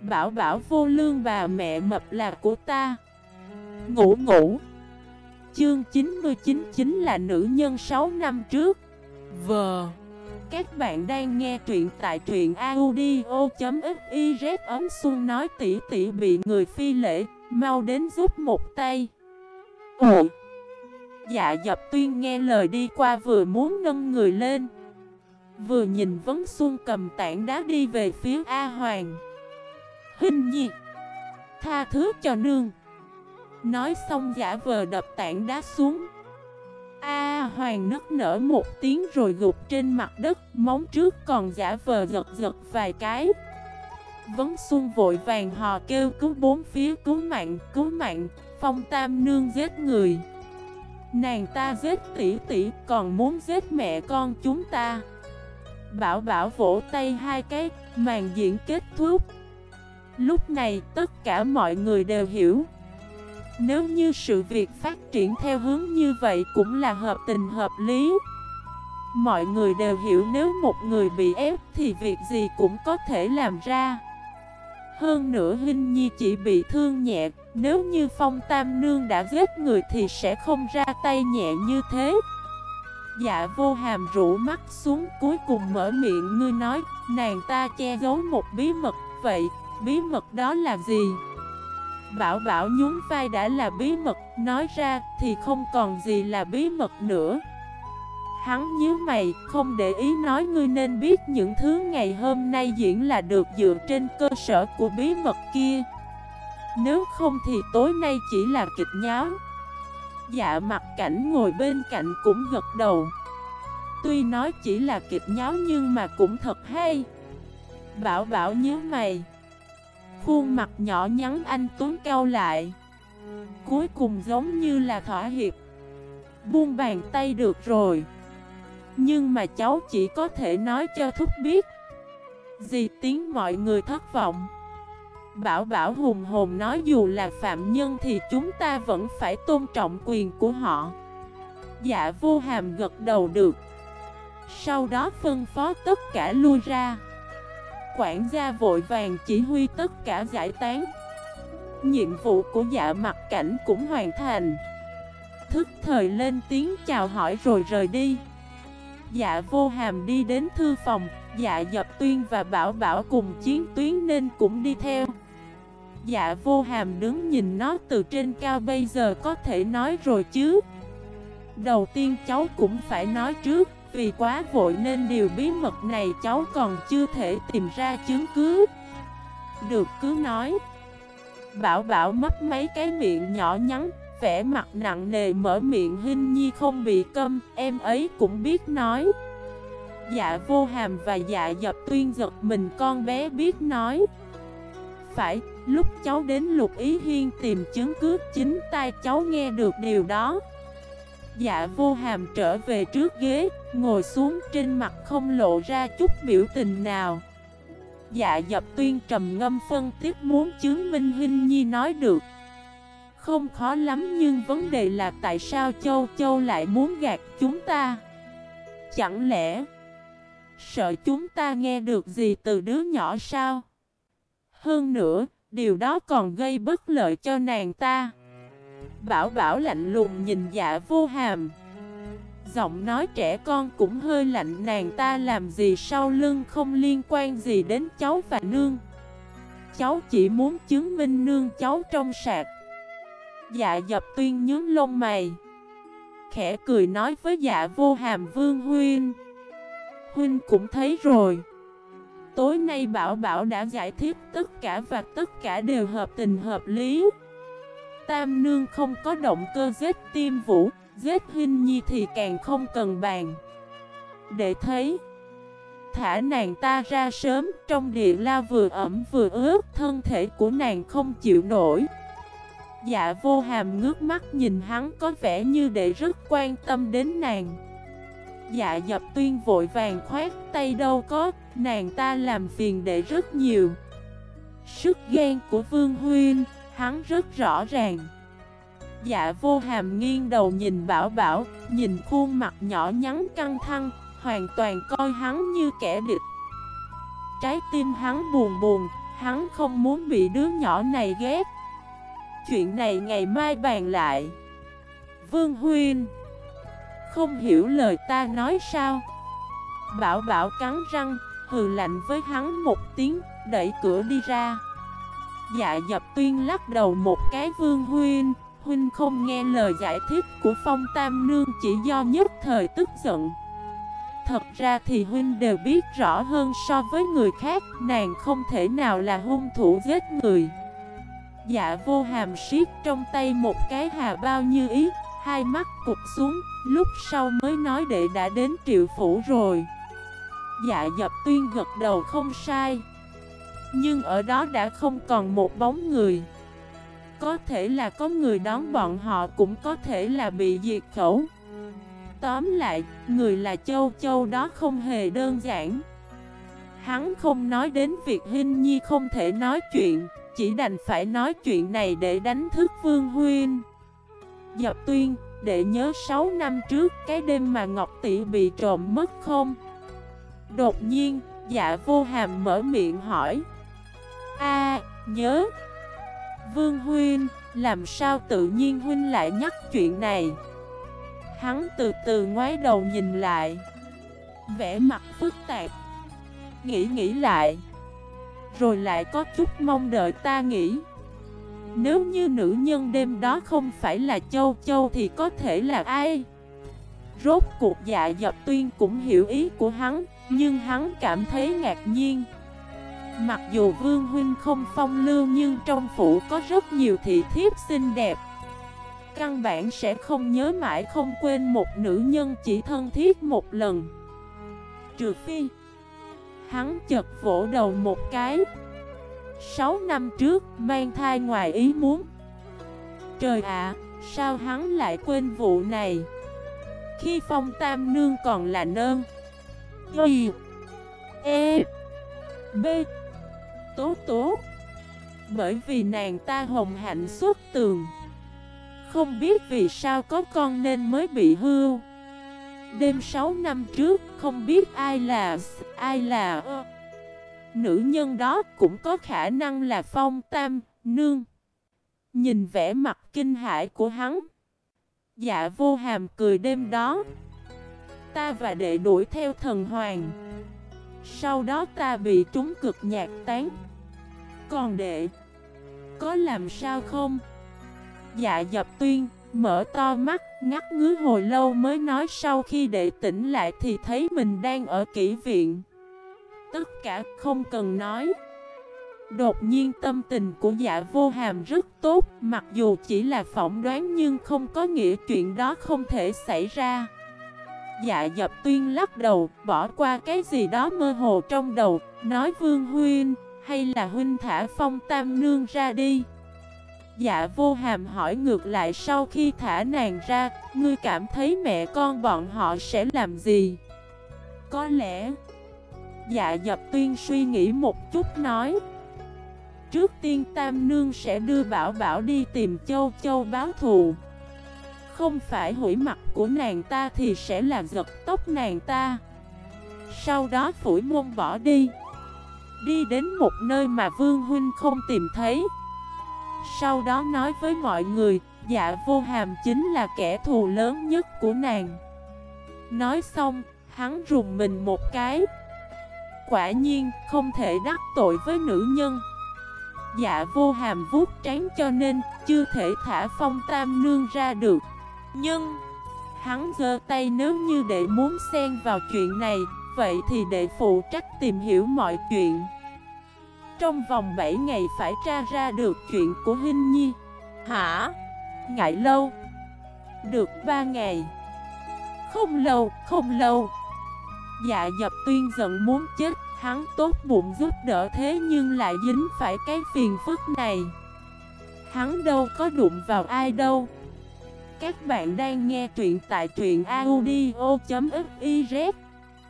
Bảo bảo vô lương bà mẹ mập là của ta. Ngủ ngủ. Chương 99 chính là nữ nhân 6 năm trước. Vờ Các bạn đang nghe truyện tại truyện audio.xyz ấm xuân nói tỉ tỉ bị người phi lễ, Mau đến giúp một tay. Ồ. Dạ dập tuyên nghe lời đi qua vừa muốn nâng người lên. Vừa nhìn Vấn Xuân cầm tảng đá đi về phía A Hoàng. Hình nhi. Tha thứ cho nương. Nói xong giả vờ đập tảng đá xuống. A Hoàng nức nở một tiếng rồi gục trên mặt đất, Móng trước còn giả vờ giật giật vài cái. Vấn Xuân vội vàng hò kêu cứu bốn phía, cứu mạng cứu mạng, Phong Tam Nương giết người. Nàng ta giết tỷ tỷ, còn muốn giết mẹ con chúng ta. Bảo bảo vỗ tay hai cái, Màn diễn kết thúc. Lúc này, tất cả mọi người đều hiểu. Nếu như sự việc phát triển theo hướng như vậy cũng là hợp tình hợp lý. Mọi người đều hiểu nếu một người bị ép thì việc gì cũng có thể làm ra. Hơn nữa Hinh Nhi chỉ bị thương nhẹ, Nếu như Phong Tam Nương đã giết người thì sẽ không ra tay nhẹ như thế. Dạ vô hàm rũ mắt xuống, cuối cùng mở miệng, ngươi nói, Nàng ta che giấu một bí mật, Vậy bí mật đó là gì? Bảo bảo nhún vai đã là bí mật, Nói ra thì không còn gì là bí mật nữa. Hắn nhớ mày, không để ý nói ngươi nên biết những thứ ngày hôm nay diễn là được dựa trên cơ sở của bí mật kia. Nếu không thì tối nay chỉ là kịch nháo. Dạ mặt cảnh ngồi bên cạnh cũng gật đầu. Tuy nói chỉ là kịch nháo nhưng mà cũng thật hay. Bảo bảo nhớ mày. Khuôn mặt nhỏ nhắn anh Tuấn cao lại. Cuối cùng giống như là thỏa hiệp. Buông bàn tay được rồi. Nhưng mà cháu chỉ có thể nói cho Thúc biết. Dì tiếng mọi người thất vọng. Bảo bảo hùng hồn nói dù là phạm nhân thì chúng ta vẫn phải tôn trọng quyền của họ. Dạ vô hàm gật đầu được. Sau đó phân phó tất cả lui ra. Quản gia vội vàng chỉ huy tất cả giải tán. Nhiệm vụ của dạ mặt cảnh cũng hoàn thành. Thức thời lên tiếng chào hỏi rồi rời đi. Dạ vô hàm đi đến thư phòng Dạ dập tuyên và bảo bảo cùng chiến tuyến nên cũng đi theo. Dạ vô hàm đứng nhìn nó từ trên cao bây giờ có thể nói rồi chứ? Đầu tiên cháu cũng phải nói trước. Vì quá vội nên điều bí mật này cháu còn chưa thể tìm ra chứng cứ. Được cứ nói. Bảo bảo mất mấy cái miệng nhỏ nhắn Vẻ mặt nặng nề mở miệng hình nhi không bị câm Em ấy cũng biết nói. Dạ vô hàm và dạ dập tuyên giật mình con bé biết nói. Phải, lúc cháu đến lục ý hiên tìm chứng cứ Chính tai cháu nghe được điều đó. Dạ vô hàm trở về trước ghế, Ngồi xuống trên mặt không lộ ra chút biểu tình nào. Dạ dập tuyên trầm ngâm phân tích muốn chứng minh Hinh Nhi nói được. Không khó lắm nhưng vấn đề là tại sao Châu Châu lại muốn gạt chúng ta? Chẳng lẽ Sợ chúng ta nghe được gì từ đứa nhỏ sao? Hơn nữa, Điều đó còn gây bất lợi cho nàng ta. Bảo bảo lạnh lùng nhìn dạ vô hàm. Giọng nói trẻ con cũng hơi lạnh, nàng ta làm gì sau lưng không liên quan gì đến cháu và nương. Cháu chỉ muốn chứng minh nương cháu trong sạc Dạ dập tuyên nhướng lông mày. Khẽ cười nói với dạ vô hàm, vương huynh Huynh cũng thấy rồi. Tối nay Bảo Bảo đã giải thích tất cả và tất cả đều hợp tình hợp lý. Tam Nương không có động cơ giết tim vũ, Giết Hinh Nhi thì càng không cần bàn. Để thấy, Thả nàng ta ra sớm, Trong địa la vừa ẩm vừa ướt, Thân thể của nàng không chịu nổi. Dạ vô hàm ngước mắt nhìn hắn Có vẻ như để rất quan tâm đến nàng. Dạ dập tuyên vội vàng khoát tay đâu có, Nàng ta làm phiền để rất nhiều. Sức ghen của Vương Huyên Hắn rất rõ ràng. Dạ vô hàm nghiêng đầu nhìn bảo bảo, Nhìn khuôn mặt nhỏ nhắn căng thăng, Hoàn toàn coi hắn như kẻ địch. Trái tim hắn buồn buồn, Hắn không muốn bị đứa nhỏ này ghét. Chuyện này ngày mai bàn lại. Vương huyên Không hiểu lời ta nói sao? Bảo bảo cắn răng, Hừ lạnh với hắn một tiếng, Đẩy cửa đi ra. Dạ dập tuyên lắc đầu một cái, Vương Huynh Huynh không nghe lời giải thích của Phong Tam Nương Chỉ do nhất thời tức giận. Thật ra thì Huynh đều biết rõ hơn so với người khác, Nàng không thể nào là hung thủ giết người. Dạ vô hàm siết trong tay một cái, hà, bao như ý? Hai mắt cụp xuống, Lúc sau mới nói, đệ đã đến triệu phủ rồi. Dạ dập tuyên gật đầu, không sai. Nhưng ở đó đã không còn một bóng người. Có thể là có người đón bọn họ cũng có thể là bị diệt khẩu. Tóm lại, người là châu châu đó không hề đơn giản. Hắn không nói đến việc Hinh Nhi không thể nói chuyện Chỉ đành phải nói chuyện này để đánh thức Vương Huyên Dập tuyên, để nhớ 6 năm trước cái đêm mà Ngọc Tỷ bị trộm mất không? Đột nhiên, dạ vô hàm mở miệng hỏi a nhớ. Vương Huynh, làm sao tự nhiên Huynh lại nhắc chuyện này? Hắn từ từ ngoái đầu nhìn lại. Vẽ mặt phức tạp. Nghĩ nghĩ lại. Rồi lại có chút mong đợi ta nghĩ. Nếu như nữ nhân đêm đó không phải là Châu Châu thì có thể là ai? Rốt cuộc dạ dập tuyên cũng hiểu ý của hắn Nhưng hắn cảm thấy ngạc nhiên. Mặc dù Vương Huynh không phong lưu nhưng trong phủ có rất nhiều thị thiếp xinh đẹp. Căn bản sẽ không nhớ mãi không quên một nữ nhân chỉ thân thiết một lần. Trừ phi Hắn chật vỗ đầu một cái. Sáu năm trước mang thai ngoài ý muốn. Trời ạ, sao hắn lại quên vụ này? Khi phong tam nương còn là nơn Y E B Tố tố. Bởi vì nàng ta hồng hạnh xuất tường. Không biết vì sao có con nên mới bị hư Đêm 6 năm trước, không biết ai là ai là Nữ nhân đó cũng có khả năng là phong tam nương. Nhìn vẻ mặt kinh hãi của hắn. Dạ vô hàm cười đêm đó. Ta và đệ đuổi theo thần hoàng. Sau đó ta bị trúng cực nhạc tán. Còn đệ Có làm sao không? Dạ dập tuyên, mở to mắt, ngắt ngứa hồi lâu mới nói sau khi đệ tỉnh lại thì thấy mình đang ở kỹ viện. Tất cả không cần nói. Đột nhiên tâm tình của dạ vô hàm rất tốt, mặc dù chỉ là phỏng đoán nhưng không có nghĩa chuyện đó không thể xảy ra. Dạ dập tuyên lắc đầu, bỏ qua cái gì đó mơ hồ trong đầu, nói Vương Huynh, hay là Huynh thả phong tam nương ra đi. Dạ vô hàm hỏi ngược lại sau khi thả nàng ra, ngươi cảm thấy mẹ con bọn họ sẽ làm gì? Có lẽ... Dạ dập tuyên suy nghĩ một chút nói Trước tiên Tam Nương sẽ đưa Bảo Bảo đi tìm Châu Châu báo thù Không phải hủy mặt của nàng ta thì sẽ là giật tóc nàng ta Sau đó phủi môn bỏ đi Đi đến một nơi mà Vương Huynh không tìm thấy sau đó nói với mọi người, dạ vô hàm chính là kẻ thù lớn nhất của nàng. Nói xong, hắn rùng mình một cái. Quả nhiên, không thể đắc tội với nữ nhân. Dạ vô hàm vuốt trán cho nên, chưa thể thả phong tam nương ra được. Nhưng, hắn giơ tay nếu như để muốn xen vào chuyện này, vậy thì đệ phụ trách tìm hiểu mọi chuyện. Trong vòng 7 ngày phải tra ra được chuyện của Hinh Nhi. Hả? Ngại lâu. Được 3 ngày. Không lâu, không lâu. Dạ dập tuyên giận muốn chết Hắn tốt bụng giúp đỡ thế nhưng lại dính phải cái phiền phức này. Hắn đâu có đụng vào ai đâu. Các bạn đang nghe truyện tại truyện audio.fif